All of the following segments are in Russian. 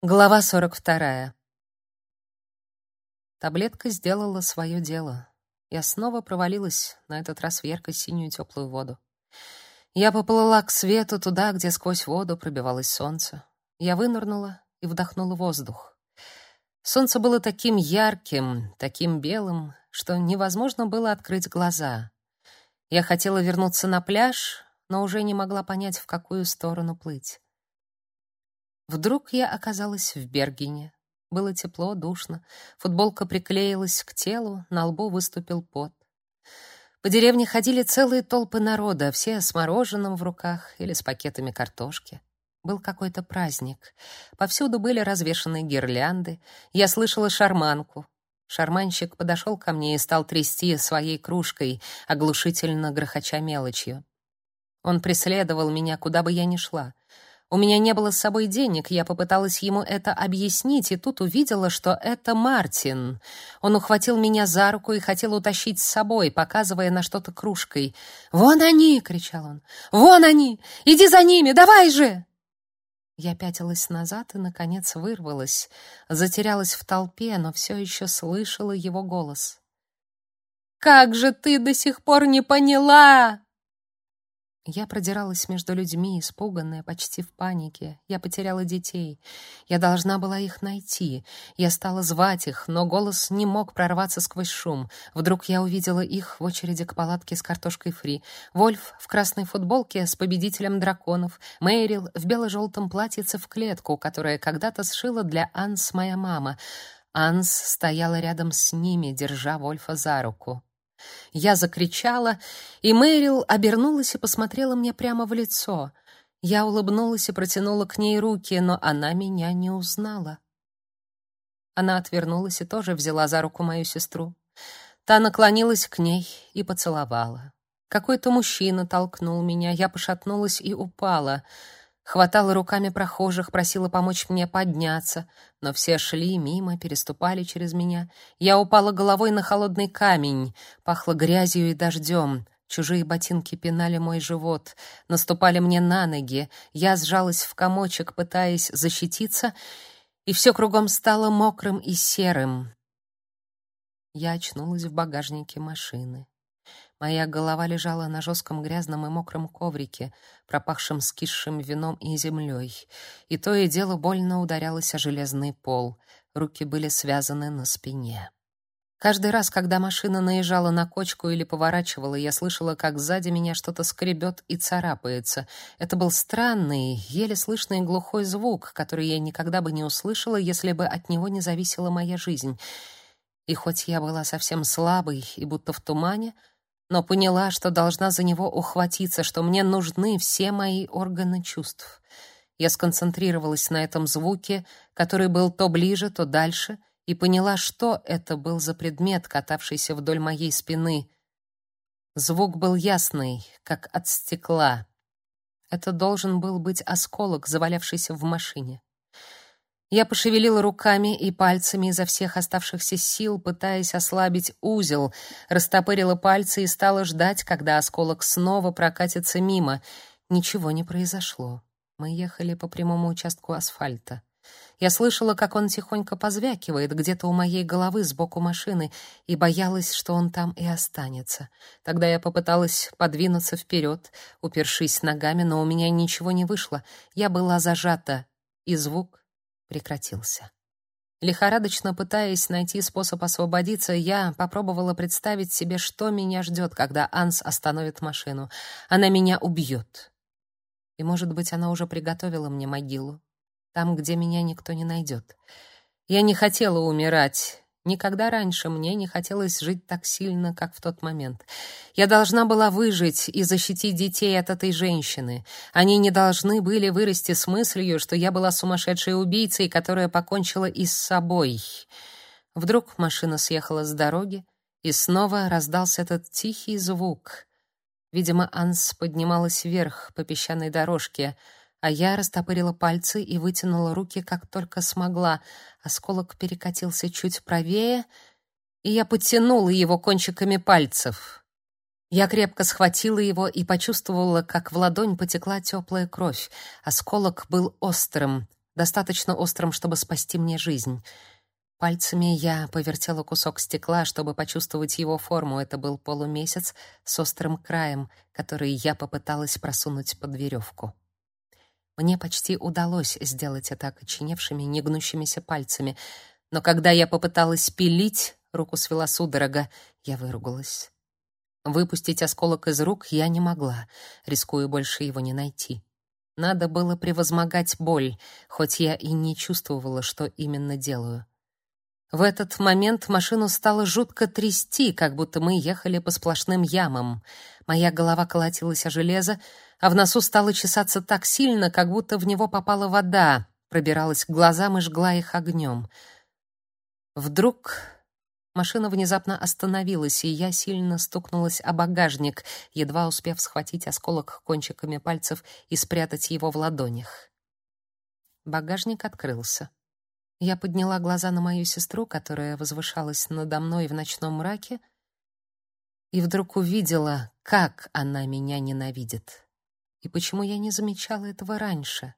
Глава 42. Таблетка сделала свое дело. Я снова провалилась, на этот раз в ярко-синюю теплую воду. Я поплыла к свету туда, где сквозь воду пробивалось солнце. Я вынырнула и вдохнула воздух. Солнце было таким ярким, таким белым, что невозможно было открыть глаза. Я хотела вернуться на пляж, но уже не могла понять, в какую сторону плыть. Вдруг я оказалась в Бергене. Было тепло, душно. Футболка приклеилась к телу, на лбу выступил пот. По деревне ходили целые толпы народа, все с мороженым в руках или с пакетами картошки. Был какой-то праздник. Повсюду были развешаны гирлянды. Я слышала шарманку. Шарманщик подошел ко мне и стал трясти своей кружкой, оглушительно грохоча мелочью. Он преследовал меня, куда бы я ни шла. У меня не было с собой денег, я попыталась ему это объяснить, и тут увидела, что это Мартин. Он ухватил меня за руку и хотел утащить с собой, показывая на что-то кружкой. «Вон они!» — кричал он. «Вон они! Иди за ними! Давай же!» Я пятилась назад и, наконец, вырвалась. Затерялась в толпе, но все еще слышала его голос. «Как же ты до сих пор не поняла!» Я продиралась между людьми, испуганная, почти в панике. Я потеряла детей. Я должна была их найти. Я стала звать их, но голос не мог прорваться сквозь шум. Вдруг я увидела их в очереди к палатке с картошкой фри. Вольф в красной футболке с победителем драконов. Мэрил в бело-желтом платьице в клетку, которое когда-то сшила для Анс моя мама. Анс стояла рядом с ними, держа Вольфа за руку. Я закричала, и Мэрил обернулась и посмотрела мне прямо в лицо. Я улыбнулась и протянула к ней руки, но она меня не узнала. Она отвернулась и тоже взяла за руку мою сестру. Та наклонилась к ней и поцеловала. Какой-то мужчина толкнул меня, я пошатнулась и упала — хватала руками прохожих, просила помочь мне подняться, но все шли мимо, переступали через меня. Я упала головой на холодный камень, пахло грязью и дождем. Чужие ботинки пинали мой живот, наступали мне на ноги. Я сжалась в комочек, пытаясь защититься, и все кругом стало мокрым и серым. Я очнулась в багажнике машины. Моя голова лежала на жестком грязном и мокром коврике, пропахшем скисшим вином и землей, и то и дело больно ударялось о железный пол. Руки были связаны на спине. Каждый раз, когда машина наезжала на кочку или поворачивала, я слышала, как сзади меня что-то скребет и царапается. Это был странный, еле слышный глухой звук, который я никогда бы не услышала, если бы от него не зависела моя жизнь. И хоть я была совсем слабой и будто в тумане, но поняла, что должна за него ухватиться, что мне нужны все мои органы чувств. Я сконцентрировалась на этом звуке, который был то ближе, то дальше, и поняла, что это был за предмет, катавшийся вдоль моей спины. Звук был ясный, как от стекла. Это должен был быть осколок, завалявшийся в машине. Я пошевелила руками и пальцами изо всех оставшихся сил, пытаясь ослабить узел, растопырила пальцы и стала ждать, когда осколок снова прокатится мимо. Ничего не произошло. Мы ехали по прямому участку асфальта. Я слышала, как он тихонько позвякивает где-то у моей головы сбоку машины, и боялась, что он там и останется. Тогда я попыталась подвинуться вперед, упершись ногами, но у меня ничего не вышло. Я была зажата, и звук прекратился. Лихорадочно пытаясь найти способ освободиться, я попробовала представить себе, что меня ждет, когда Анс остановит машину. Она меня убьет. И, может быть, она уже приготовила мне могилу, там, где меня никто не найдет. Я не хотела умирать, Никогда раньше мне не хотелось жить так сильно, как в тот момент. Я должна была выжить и защитить детей от этой женщины. Они не должны были вырасти с мыслью, что я была сумасшедшей убийцей, которая покончила и с собой. Вдруг машина съехала с дороги, и снова раздался этот тихий звук. Видимо, Анс поднималась вверх по песчаной дорожке — а я растопырила пальцы и вытянула руки как только смогла. Осколок перекатился чуть правее, и я потянула его кончиками пальцев. Я крепко схватила его и почувствовала, как в ладонь потекла теплая кровь. Осколок был острым, достаточно острым, чтобы спасти мне жизнь. Пальцами я повертела кусок стекла, чтобы почувствовать его форму. Это был полумесяц с острым краем, который я попыталась просунуть под веревку. Мне почти удалось сделать это окоченевшими, негнущимися пальцами, но когда я попыталась пилить, руку свела судорога, я выругалась. Выпустить осколок из рук я не могла, рискуя больше его не найти. Надо было превозмогать боль, хоть я и не чувствовала, что именно делаю. В этот момент машину стало жутко трясти, как будто мы ехали по сплошным ямам. Моя голова колотилась о железо, а в носу стало чесаться так сильно, как будто в него попала вода, пробиралась к глазам и жгла их огнем. Вдруг машина внезапно остановилась, и я сильно стукнулась о багажник, едва успев схватить осколок кончиками пальцев и спрятать его в ладонях. Багажник открылся. Я подняла глаза на мою сестру, которая возвышалась надо мной в ночном мраке, и вдруг увидела, как она меня ненавидит. И почему я не замечала этого раньше?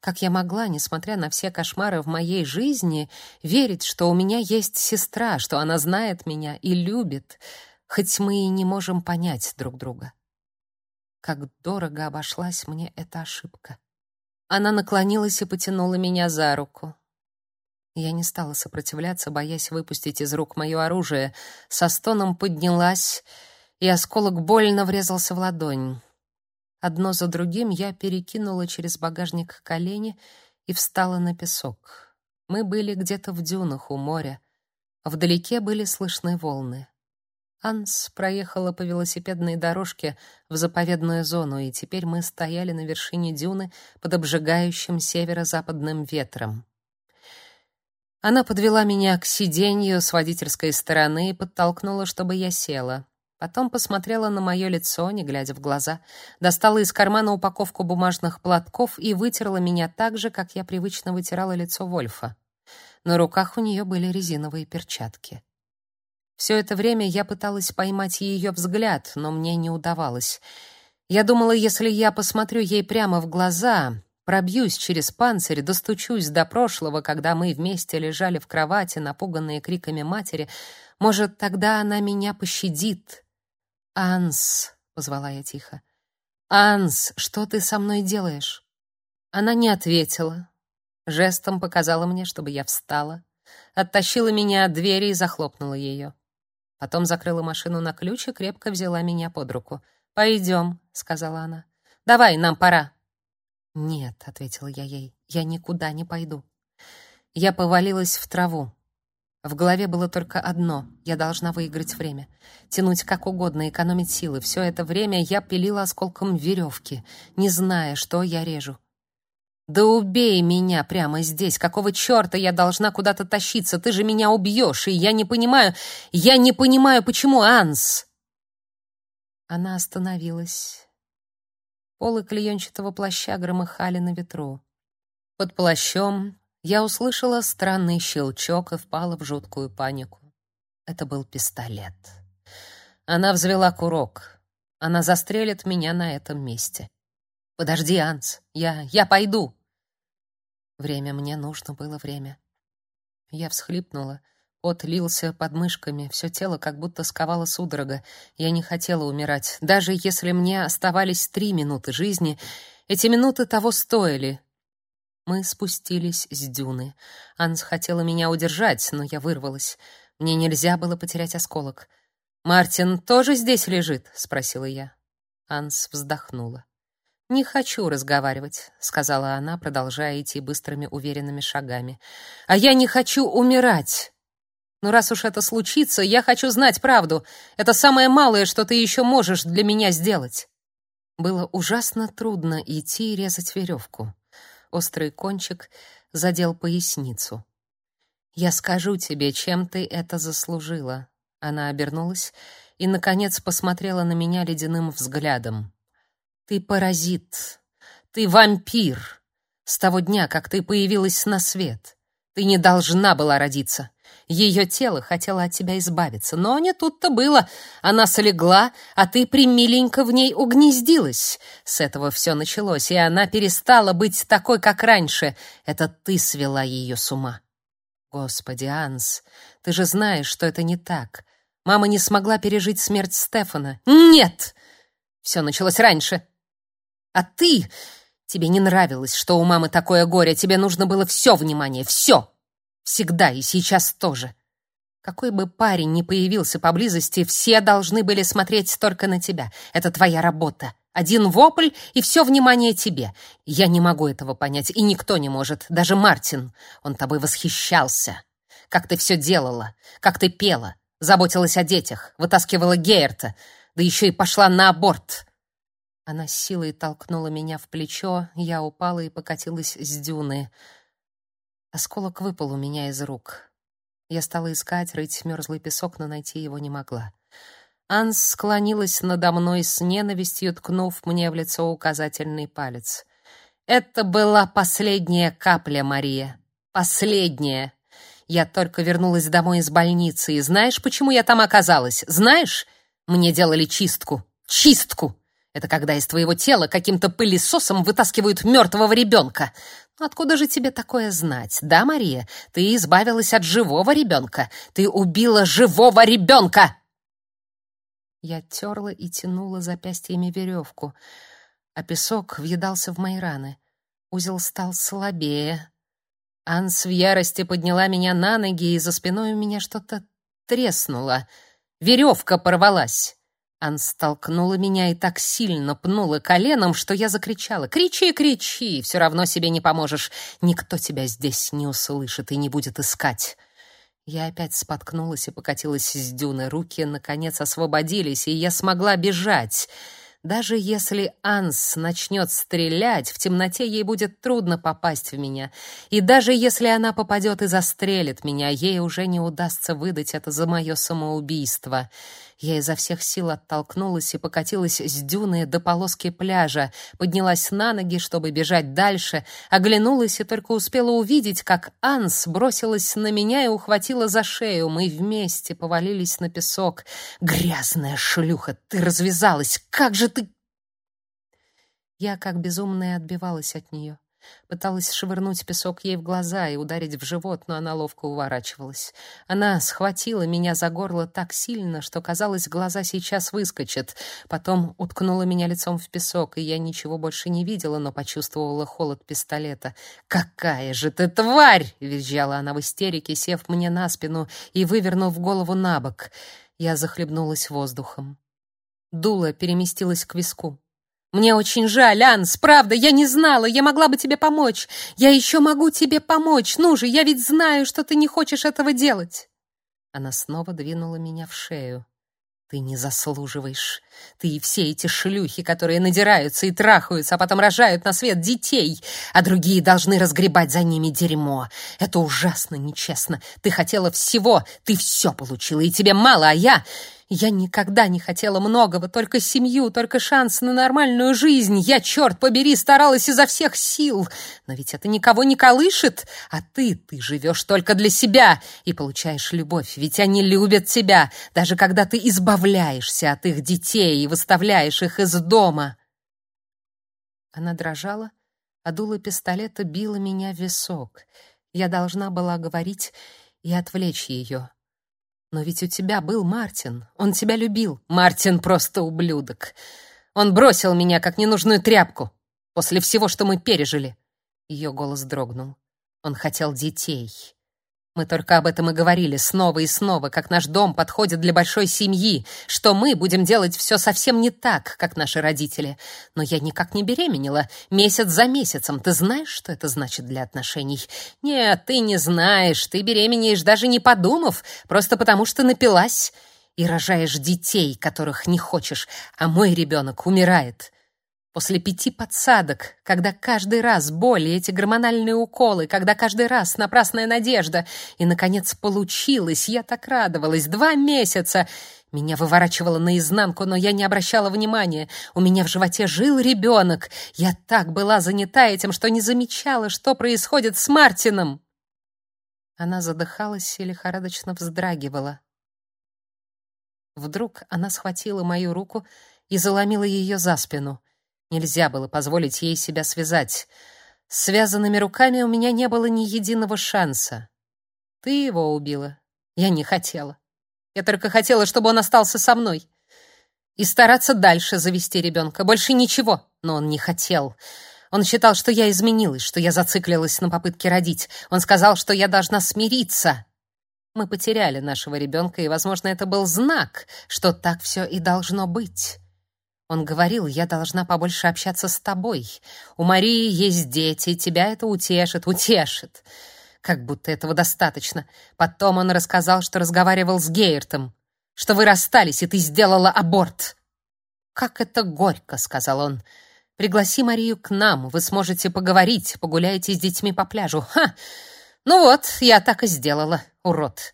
Как я могла, несмотря на все кошмары в моей жизни, верить, что у меня есть сестра, что она знает меня и любит, хоть мы и не можем понять друг друга? Как дорого обошлась мне эта ошибка. Она наклонилась и потянула меня за руку. Я не стала сопротивляться, боясь выпустить из рук мое оружие. Со стоном поднялась, и осколок больно врезался в ладонь. Одно за другим я перекинула через багажник колени и встала на песок. Мы были где-то в дюнах у моря. Вдалеке были слышны волны. Анс проехала по велосипедной дорожке в заповедную зону, и теперь мы стояли на вершине дюны под обжигающим северо-западным ветром. Она подвела меня к сиденью с водительской стороны и подтолкнула, чтобы я села. Потом посмотрела на мое лицо, не глядя в глаза, достала из кармана упаковку бумажных платков и вытерла меня так же, как я привычно вытирала лицо Вольфа. На руках у нее были резиновые перчатки. Все это время я пыталась поймать ее взгляд, но мне не удавалось. Я думала, если я посмотрю ей прямо в глаза, Пробьюсь через панцирь, достучусь до прошлого, когда мы вместе лежали в кровати, напуганные криками матери. Может, тогда она меня пощадит. «Анс», — позвала я тихо, — «Анс, что ты со мной делаешь?» Она не ответила. Жестом показала мне, чтобы я встала. Оттащила меня от двери и захлопнула ее. Потом закрыла машину на ключ и крепко взяла меня под руку. «Пойдем», — сказала она. «Давай, нам пора». «Нет», — ответила я ей, — «я никуда не пойду». Я повалилась в траву. В голове было только одно — я должна выиграть время. Тянуть как угодно, экономить силы. Все это время я пилила осколком веревки, не зная, что я режу. «Да убей меня прямо здесь! Какого черта я должна куда-то тащиться? Ты же меня убьешь, и я не понимаю... Я не понимаю, почему, Анс!» Она остановилась Полы клеенчатого плаща громыхали на ветру. Под плащом я услышала странный щелчок и впала в жуткую панику. Это был пистолет. Она взвела курок. Она застрелит меня на этом месте. Подожди, Анс, я я пойду. Время мне нужно было время. Я всхлипнула Пот лился под мышками, все тело как будто сковало судорога. Я не хотела умирать. Даже если мне оставались три минуты жизни, эти минуты того стоили. Мы спустились с дюны. Анс хотела меня удержать, но я вырвалась. Мне нельзя было потерять осколок. «Мартин тоже здесь лежит?» — спросила я. Анс вздохнула. «Не хочу разговаривать», — сказала она, продолжая идти быстрыми уверенными шагами. «А я не хочу умирать!» Но раз уж это случится, я хочу знать правду. Это самое малое, что ты еще можешь для меня сделать. Было ужасно трудно идти и резать веревку. Острый кончик задел поясницу. Я скажу тебе, чем ты это заслужила. Она обернулась и наконец посмотрела на меня ледяным взглядом. Ты паразит. Ты вампир. С того дня, как ты появилась на свет, ты не должна была родиться. Ее тело хотело от тебя избавиться, но не тут-то было. Она слегла, а ты примиленько в ней угнездилась. С этого все началось, и она перестала быть такой, как раньше. Это ты свела ее с ума. Господи, Анс, ты же знаешь, что это не так. Мама не смогла пережить смерть Стефана. Нет! Все началось раньше. А ты... Тебе не нравилось, что у мамы такое горе. Тебе нужно было все внимание, все. Всегда и сейчас тоже. Какой бы парень ни появился поблизости, все должны были смотреть только на тебя. Это твоя работа. Один вопль, и все внимание тебе. Я не могу этого понять, и никто не может, даже Мартин. Он тобой восхищался. Как ты все делала, как ты пела, заботилась о детях, вытаскивала Гейерта, да еще и пошла на аборт. Она силой толкнула меня в плечо, я упала и покатилась с дюны. Осколок выпал у меня из рук. Я стала искать, рыть мерзлый песок, но найти его не могла. Анс склонилась надо мной с ненавистью, ткнув мне в лицо указательный палец. «Это была последняя капля, Мария. Последняя. Я только вернулась домой из больницы, и знаешь, почему я там оказалась? Знаешь? Мне делали чистку. Чистку! Это когда из твоего тела каким-то пылесосом вытаскивают мертвого ребенка. Откуда же тебе такое знать? Да, Мария, ты избавилась от живого ребенка. Ты убила живого ребенка!» Я терла и тянула запястьями веревку, а песок въедался в мои раны. Узел стал слабее. Анс в ярости подняла меня на ноги, и за спиной у меня что-то треснуло. Веревка порвалась. Ан столкнула меня и так сильно пнула коленом, что я закричала. «Кричи, кричи! Все равно себе не поможешь. Никто тебя здесь не услышит и не будет искать». Я опять споткнулась и покатилась с дюны. Руки, наконец, освободились, и я смогла бежать. Даже если Анс начнет стрелять, в темноте ей будет трудно попасть в меня. И даже если она попадет и застрелит меня, ей уже не удастся выдать это за мое самоубийство. Я изо всех сил оттолкнулась и покатилась с дюны до полоски пляжа, поднялась на ноги, чтобы бежать дальше, оглянулась и только успела увидеть, как Анс бросилась на меня и ухватила за шею. Мы вместе повалились на песок. «Грязная шлюха, ты развязалась! Как же ты...» Я, как безумная, отбивалась от нее. Пыталась швырнуть песок ей в глаза и ударить в живот, но она ловко уворачивалась. Она схватила меня за горло так сильно, что казалось, глаза сейчас выскочат. Потом уткнула меня лицом в песок, и я ничего больше не видела, но почувствовала холод пистолета. "Какая же ты тварь!" визжала она в истерике, сев мне на спину и вывернув голову на бок. Я захлебнулась воздухом. Дуло переместилось к виску. Мне очень жаль, Анс, правда, я не знала, я могла бы тебе помочь. Я еще могу тебе помочь. Ну же, я ведь знаю, что ты не хочешь этого делать. Она снова двинула меня в шею. Ты не заслуживаешь. Ты и все эти шлюхи, которые надираются и трахаются, а потом рожают на свет детей, а другие должны разгребать за ними дерьмо. Это ужасно нечестно. Ты хотела всего, ты все получила, и тебе мало, а я... Я никогда не хотела многого, только семью, только шанс на нормальную жизнь. Я, черт побери, старалась изо всех сил. Но ведь это никого не колышет. А ты, ты живешь только для себя и получаешь любовь. Ведь они любят тебя, даже когда ты избавляешься от их детей и выставляешь их из дома. Она дрожала, а дуло пистолета било меня в висок. Я должна была говорить и отвлечь ее. Но ведь у тебя был Мартин. Он тебя любил. Мартин просто ублюдок. Он бросил меня как ненужную тряпку после всего, что мы пережили. Ее голос дрогнул. Он хотел детей. Мы только об этом и говорили снова и снова, как наш дом подходит для большой семьи, что мы будем делать все совсем не так, как наши родители. Но я никак не беременела, месяц за месяцем. Ты знаешь, что это значит для отношений? Нет, ты не знаешь. Ты беременеешь даже не подумав, просто потому что напилась и рожаешь детей, которых не хочешь, а мой ребенок умирает. После пяти подсадок, когда каждый раз боли, эти гормональные уколы, когда каждый раз напрасная надежда, и, наконец, получилось, я так радовалась, два месяца. Меня выворачивало наизнанку, но я не обращала внимания. У меня в животе жил ребенок. Я так была занята этим, что не замечала, что происходит с Мартином. Она задыхалась и лихорадочно вздрагивала. Вдруг она схватила мою руку и заломила ее за спину. Нельзя было позволить ей себя связать. С связанными руками у меня не было ни единого шанса. Ты его убила. Я не хотела. Я только хотела, чтобы он остался со мной. И стараться дальше завести ребенка. Больше ничего. Но он не хотел. Он считал, что я изменилась, что я зациклилась на попытке родить. Он сказал, что я должна смириться. Мы потеряли нашего ребенка, и, возможно, это был знак, что так все и должно быть. Он говорил, я должна побольше общаться с тобой. У Марии есть дети, тебя это утешит, утешит. Как будто этого достаточно. Потом он рассказал, что разговаривал с Гейертом, что вы расстались, и ты сделала аборт. «Как это горько», — сказал он. Пригласи Марию к нам, вы сможете поговорить, погуляете с детьми по пляжу. Ха! Ну вот, я так и сделала, урод.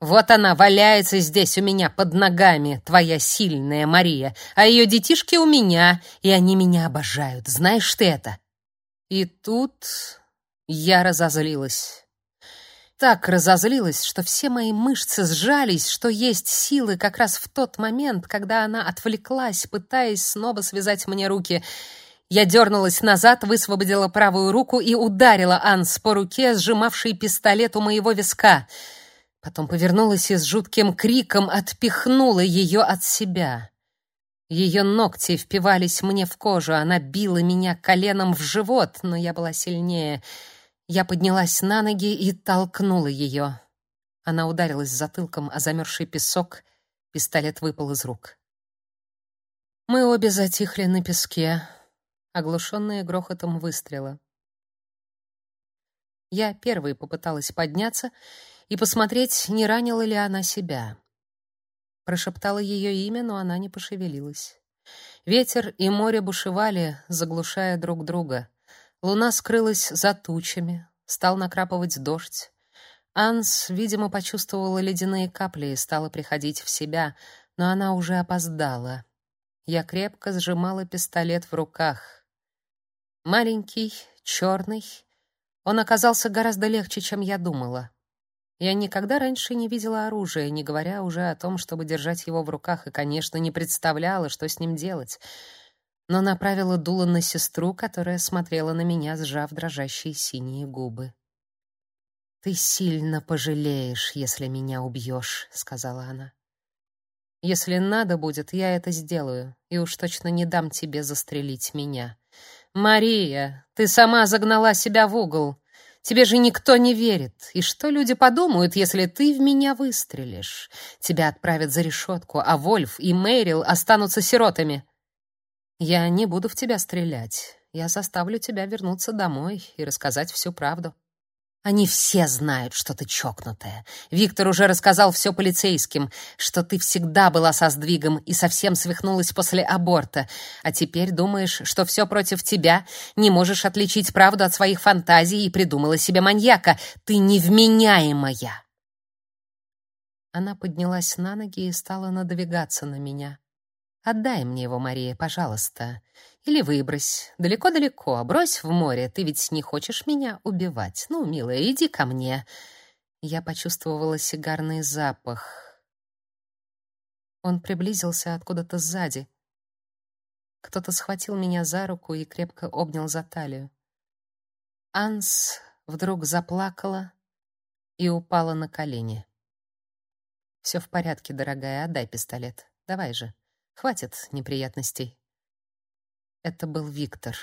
Вот она валяется здесь у меня под ногами, твоя сильная Мария, а ее детишки у меня, и они меня обожают. Знаешь ты это? И тут я разозлилась. Так разозлилась, что все мои мышцы сжались, что есть силы как раз в тот момент, когда она отвлеклась, пытаясь снова связать мне руки — я дернулась назад, высвободила правую руку и ударила Анс по руке, сжимавшей пистолет у моего виска. Потом повернулась и с жутким криком отпихнула ее от себя. Ее ногти впивались мне в кожу, она била меня коленом в живот, но я была сильнее. Я поднялась на ноги и толкнула ее. Она ударилась затылком о замерзший песок, пистолет выпал из рук. Мы обе затихли на песке оглушенные грохотом выстрела. Я первой попыталась подняться и посмотреть, не ранила ли она себя. Прошептала ее имя, но она не пошевелилась. Ветер и море бушевали, заглушая друг друга. Луна скрылась за тучами, стал накрапывать дождь. Анс, видимо, почувствовала ледяные капли и стала приходить в себя, но она уже опоздала. Я крепко сжимала пистолет в руках. Маленький, черный, он оказался гораздо легче, чем я думала. Я никогда раньше не видела оружия, не говоря уже о том, чтобы держать его в руках, и, конечно, не представляла, что с ним делать. Но направила дуло на сестру, которая смотрела на меня, сжав дрожащие синие губы. «Ты сильно пожалеешь, если меня убьешь», — сказала она. «Если надо будет, я это сделаю, и уж точно не дам тебе застрелить меня». Мария, ты сама загнала себя в угол. Тебе же никто не верит. И что люди подумают, если ты в меня выстрелишь? Тебя отправят за решетку, а Вольф и Мэрил останутся сиротами. Я не буду в тебя стрелять. Я заставлю тебя вернуться домой и рассказать всю правду. Они все знают, что ты чокнутая. Виктор уже рассказал все полицейским, что ты всегда была со сдвигом и совсем свихнулась после аборта, а теперь думаешь, что все против тебя, не можешь отличить правду от своих фантазий и придумала себе маньяка. Ты невменяемая. Она поднялась на ноги и стала надвигаться на меня. Отдай мне его, Мария, пожалуйста. Или выбрось. Далеко-далеко, брось в море. Ты ведь не хочешь меня убивать. Ну, милая, иди ко мне. Я почувствовала сигарный запах. Он приблизился откуда-то сзади. Кто-то схватил меня за руку и крепко обнял за талию. Анс вдруг заплакала и упала на колени. «Все в порядке, дорогая, отдай пистолет. Давай же. Хватит неприятностей. Это был Виктор.